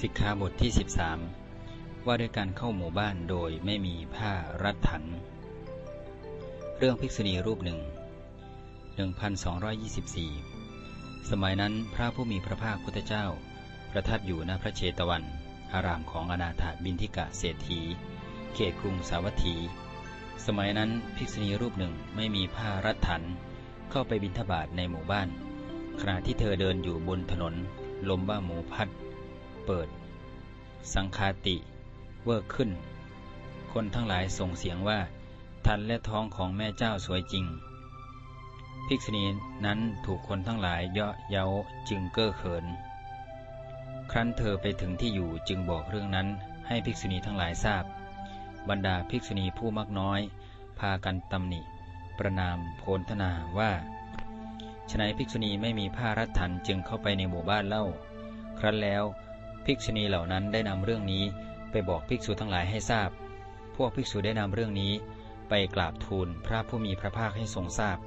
สิกขาบทที่ 13 ว่าด้วยการเข้าหมู่บ้านโดยไม่มีผ้ารัดถัน เรื่องภิกษุณีรูปหนึ่ง 1224 สมัยนั้นพระผู้มีพระภาคพุทธเจ้า ประทับอยู่ณพระเชตวัน อารามของอนาถบินทิกะเศรษฐี เขตกรุงสาวัตถี สมัยนั้นภิกษุณีรูปหนึ่งไม่มีผ้ารัดถัน เข้าไปบิณฑบาตในหมู่บ้าน ขณะที่เธอเดินอยู่บนถนน ลมบ้าหมูพัด เปิด สังคาติ เวิร์ขึ้น คนทั้งหลายส่งเสียงว่า ทันและท้องของแม่เจ้าสวยจริง ภิกษุณีนั้นถูกคนทั้งหลายเยาะเย้าจึงเก้อเขิน ครั้นเธอไปถึงที่อยู่จึงบอกเรื่องนั้นให้ภิกษุณีทั้งหลายทราบ บรรดาภิกษุณีผู้มักน้อย พากันตำหนิ ประนามโพลธนาว่าฉนัยภิกษุณีไม่มีผ้ารัดถันจึงเข้าไปในหมู่บ้านเล่า ครั้นแล้ว ภิกษุณีเหล่านั้นได้นำเรื่องนี้ไปบอกภิกษุทั้งหลายให้ทราบ พวกภิกษุได้นำเรื่องนี้ไปกราบทูลพระผู้มีพระภาคให้ทรงทราบ